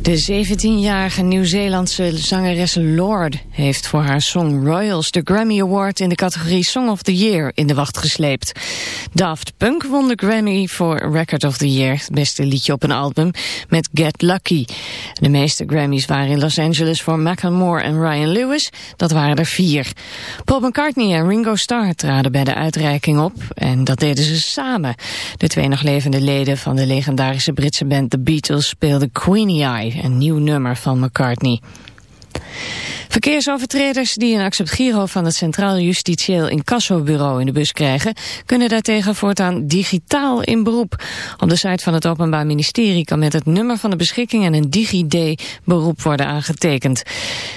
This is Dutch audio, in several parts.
De 17-jarige Nieuw-Zeelandse zangeres Lord heeft voor haar song Royals de Grammy Award in de categorie Song of the Year in de wacht gesleept. Daft Punk won de Grammy voor Record of the Year, het beste liedje op een album, met Get Lucky. De meeste Grammys waren in Los Angeles voor Macklemore en Ryan Lewis, dat waren er vier. Paul McCartney en Ringo Starr traden bij de uitreiking op en dat deden ze samen. De twee nog levende leden van de legendarische Britse band The Beatles speelden Queenie Een nieuw nummer van McCartney. Verkeersovertreders die een accept giro van het Centraal Justitieel Incassobureau in de bus krijgen, kunnen daartegen voortaan digitaal in beroep. Op de site van het Openbaar Ministerie kan met het nummer van de beschikking en een DigiD beroep worden aangetekend.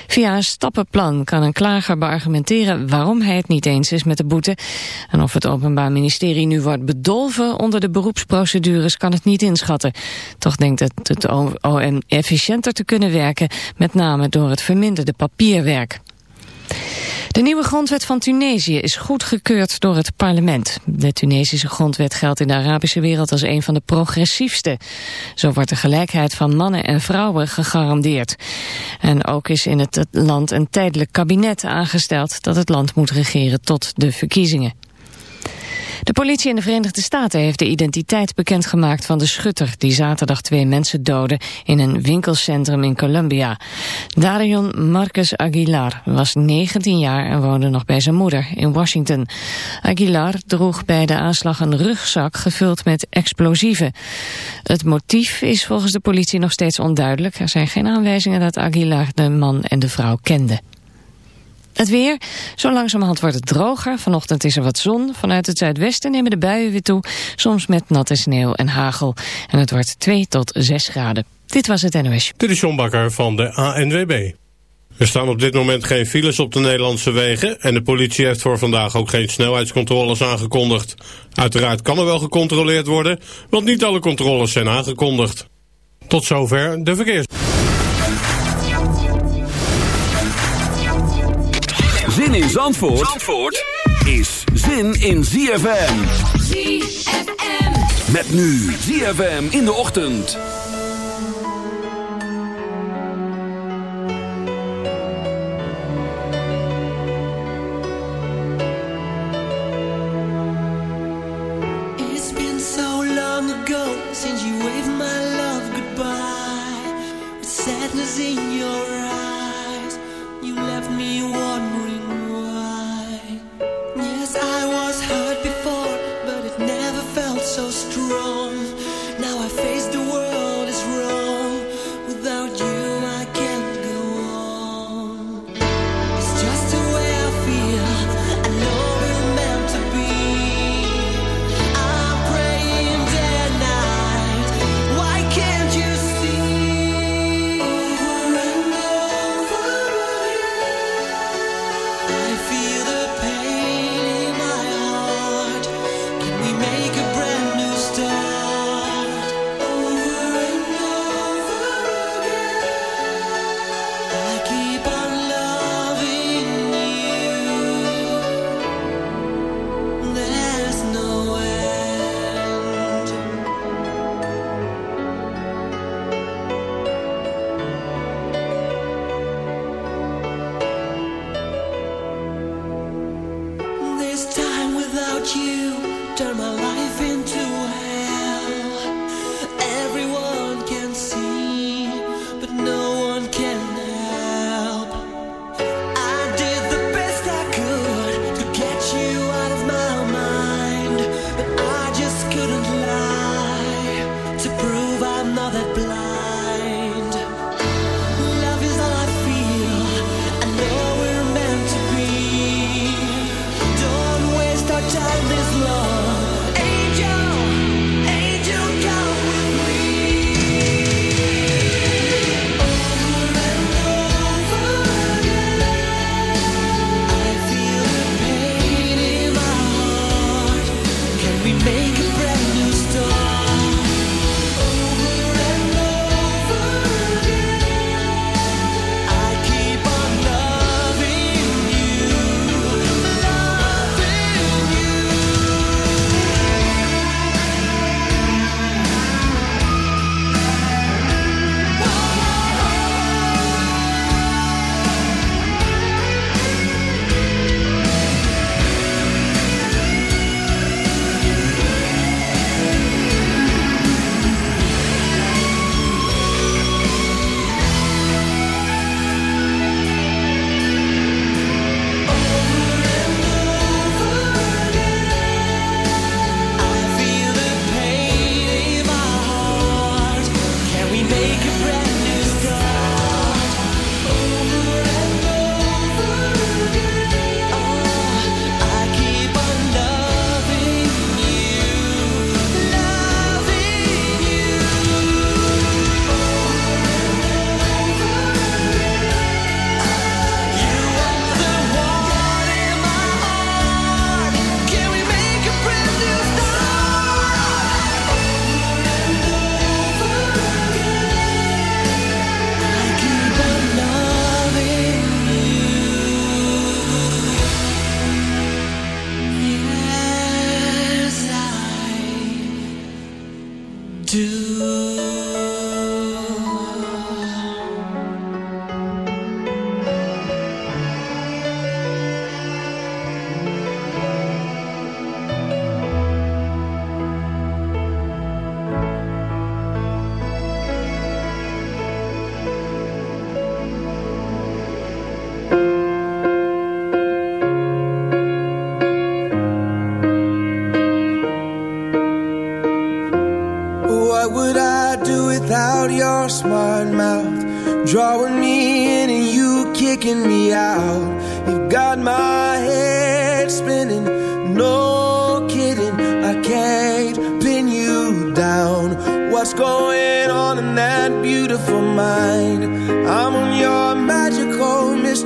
Via een stappenplan kan een klager beargumenteren waarom hij het niet eens is met de boete. En of het Openbaar Ministerie nu wordt bedolven onder de beroepsprocedures kan het niet inschatten. Toch denkt het het OM efficiënter te kunnen werken, met name door het verminderde De nieuwe grondwet van Tunesië is goedgekeurd door het parlement. De Tunesische grondwet geldt in de Arabische wereld als een van de progressiefste. Zo wordt de gelijkheid van mannen en vrouwen gegarandeerd. En ook is in het land een tijdelijk kabinet aangesteld dat het land moet regeren tot de verkiezingen. De politie in de Verenigde Staten heeft de identiteit bekendgemaakt van de schutter die zaterdag twee mensen doodde in een winkelcentrum in Columbia. Darion Marcus Aguilar was 19 jaar en woonde nog bij zijn moeder in Washington. Aguilar droeg bij de aanslag een rugzak gevuld met explosieven. Het motief is volgens de politie nog steeds onduidelijk. Er zijn geen aanwijzingen dat Aguilar de man en de vrouw kende. Het weer. Zo langzamerhand wordt het droger. Vanochtend is er wat zon. Vanuit het zuidwesten nemen de buien weer toe. Soms met natte sneeuw en hagel. En het wordt 2 tot 6 graden. Dit was het NOS. Dit is John van de ANWB. Er staan op dit moment geen files op de Nederlandse wegen... en de politie heeft voor vandaag ook geen snelheidscontroles aangekondigd. Uiteraard kan er wel gecontroleerd worden... want niet alle controles zijn aangekondigd. Tot zover de verkeers. In Zandvoort, Zandvoort is zin in ZFM. ZFM. Met nu ZFM in de ochtend. It's been so long ago since you waved my love goodbye. With sadness in your eyes, you left me wondering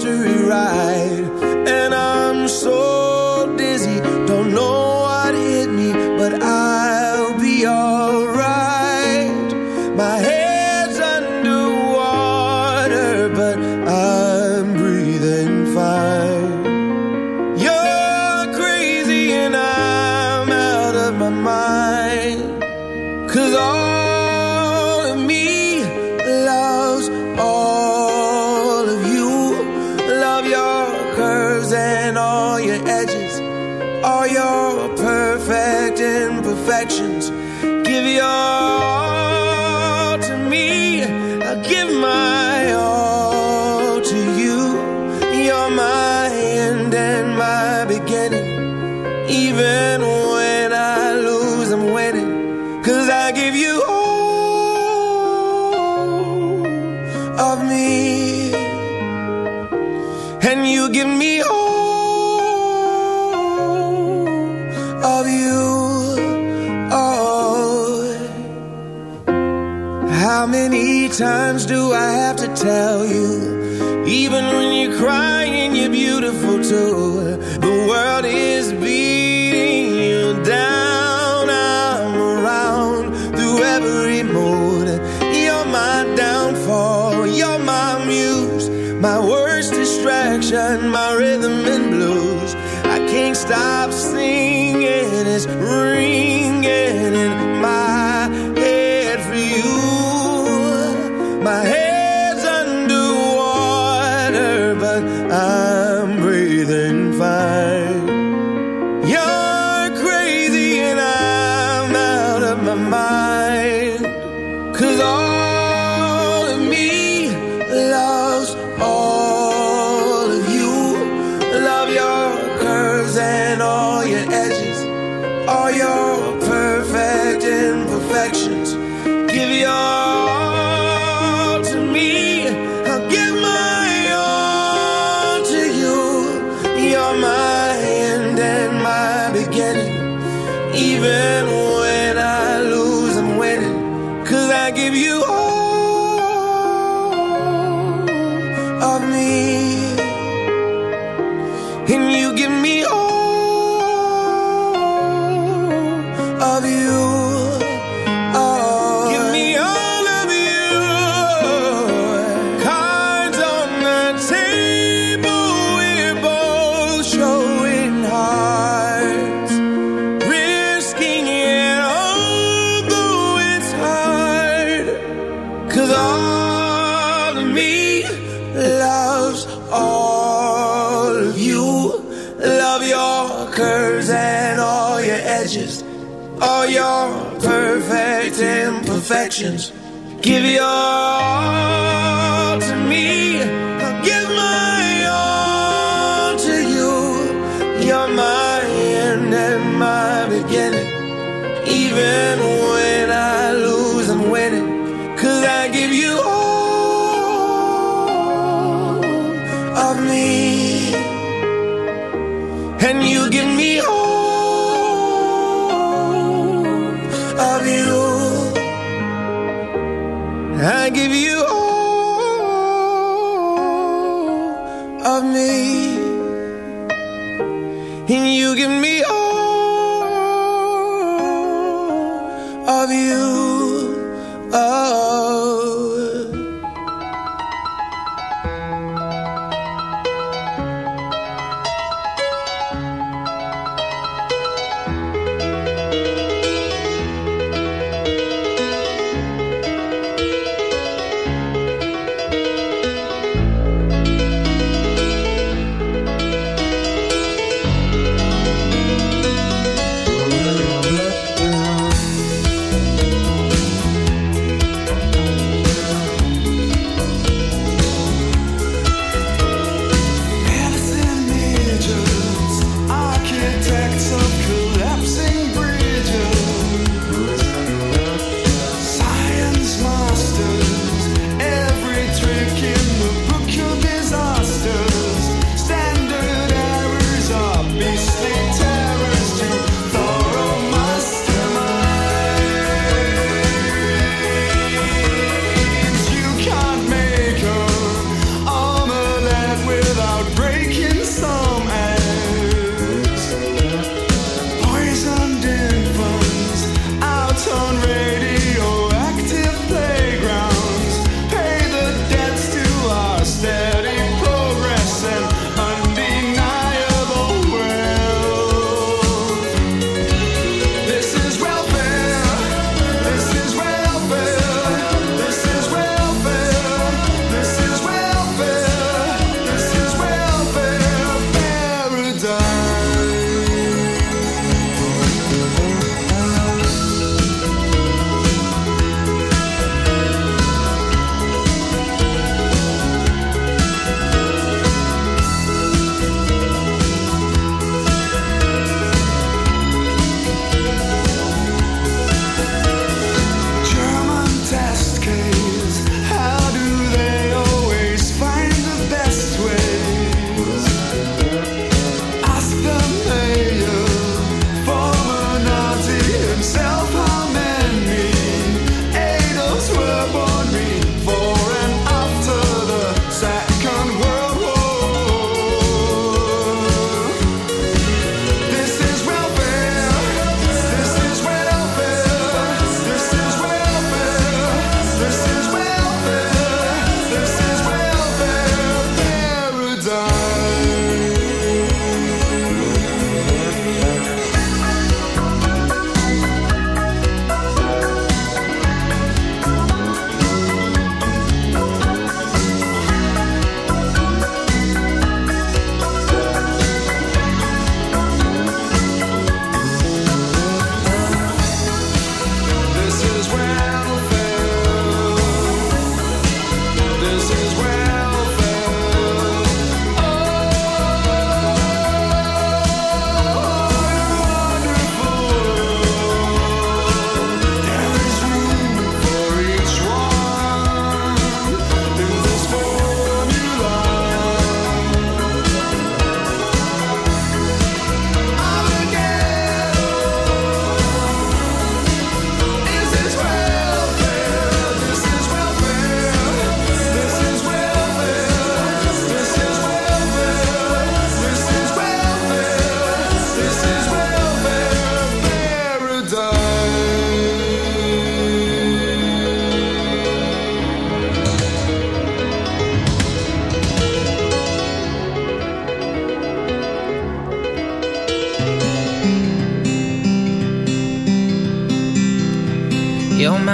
mystery ride. times do I have to tell you? Even my mind. Cause all actions of me, and you give me all.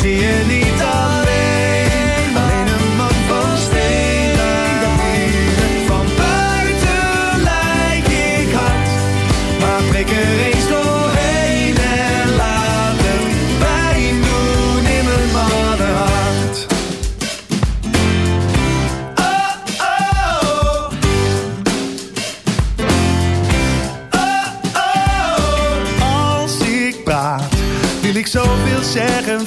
zie je niet alleen, alleen een man van steen. Van buiten lijk ik hard, maar prik er eens doorheen en laat het pijn doen in mijn mannenhart. Oh, oh. Als ik praat, wil ik zoveel zeggen,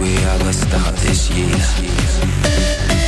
we are the start this year.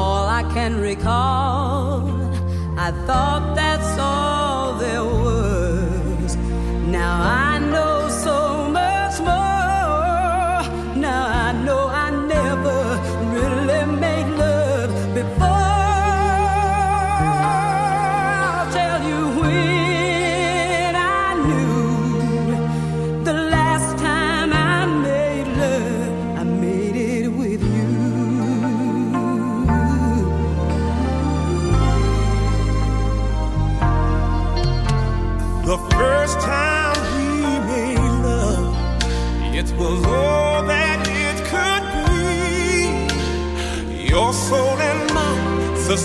all I can recall. I thought that's all there was. Now I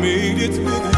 made it with you.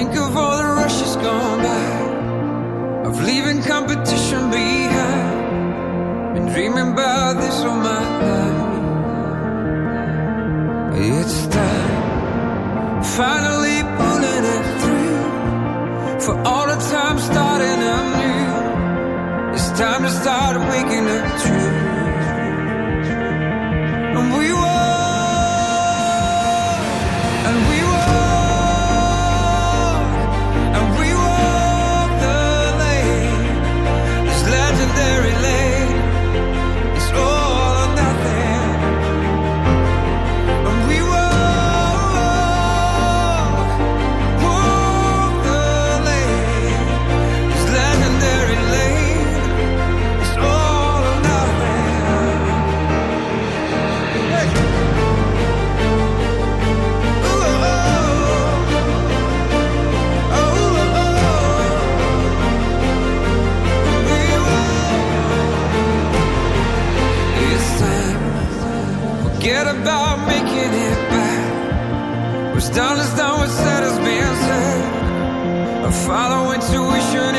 think of all the rushes gone by, of leaving competition behind, been dreaming about this all my life. It's time, finally. Done is done, what's said has been said. I follow intuition